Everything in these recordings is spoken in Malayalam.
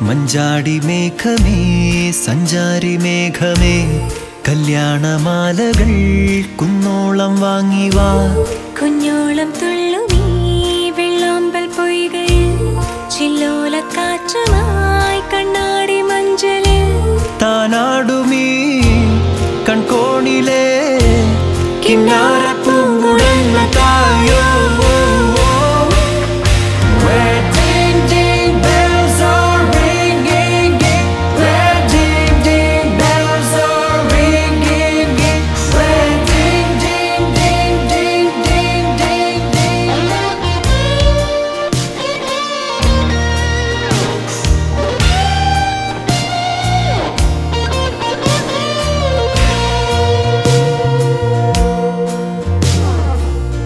മഞ്ചാടി മേഘമേ സഞ്ചാരി മേഘമേ കല്യാണമാലകൾ കുന്നോളം വാങ്ങി വാ. കുഞ്ഞോളം തുള്ളുമീ വെള്ളാമ്പൽ പൊയ്കയിൽ ചില്ലോലക്കാറ്റുമായി കണ്ണാടി മഞ്ചലിൽ താനാടുമീ കൺകോണിലെ കിന്നാരപ്പൂങ്കുഴന്ന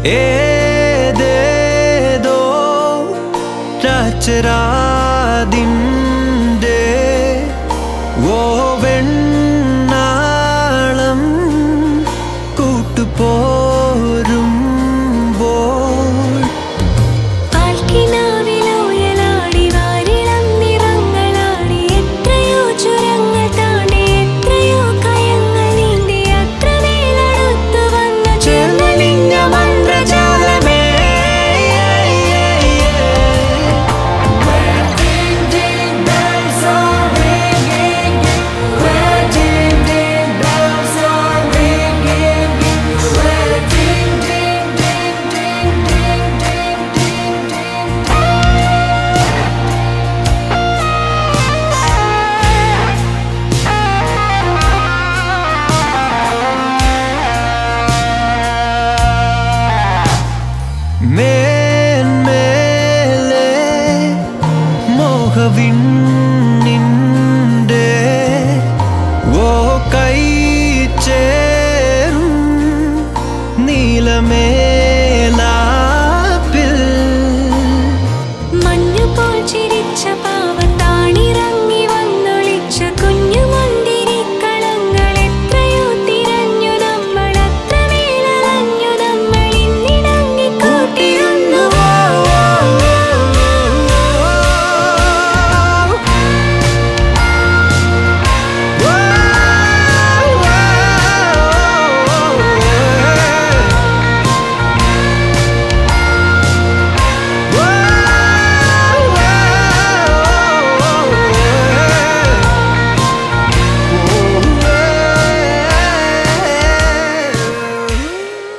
ए दे दो चचरा दिन। men mele mo khavin